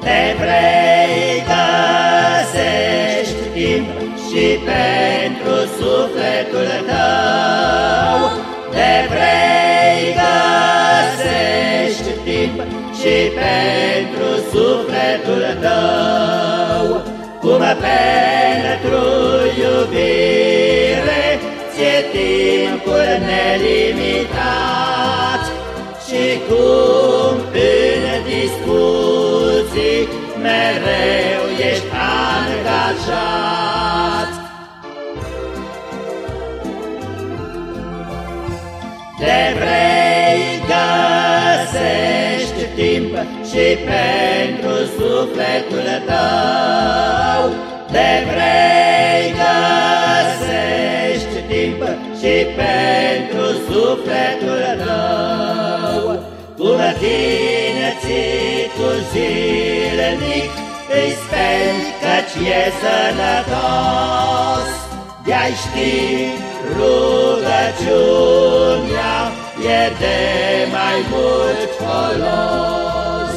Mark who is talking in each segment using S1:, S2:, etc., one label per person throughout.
S1: De vrei găsești timp și pentru sufletul tău, De vrei găsești timp și pentru sufletul tău, Cum pentru iubire ție timpul nelimitat și cum ești angajat. De vrei găsești timp și pentru sufletul tău, De vrei găsești timp și pentru sufletul tău, Cum tine ții tu zilnic îi speri căci e sănătos. De-ai ști rugăciunea e de mai mult folos.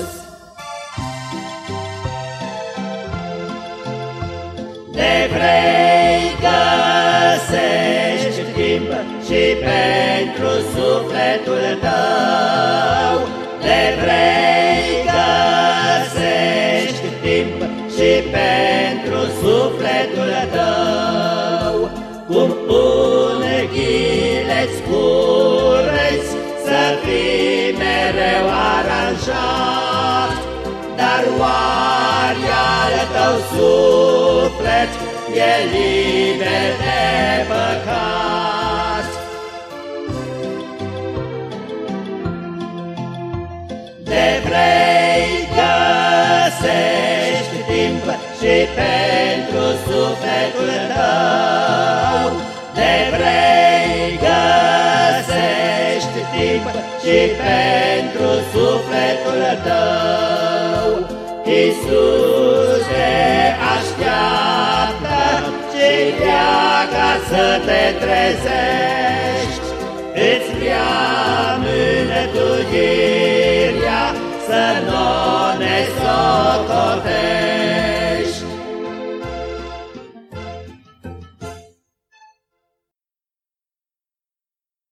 S1: De vrei găsești timp și pentru sufletul tău, unghile-ți cureți să fii mereu aranjat, dar oare al tău suflet e liber de păcat. De vrei găsești timp și pentru sufletul timp și pentru sufletul tău, Iisus te așteaptă și vrea ca să te trezești, Îți vrea mânătuirea să nu ne socotești.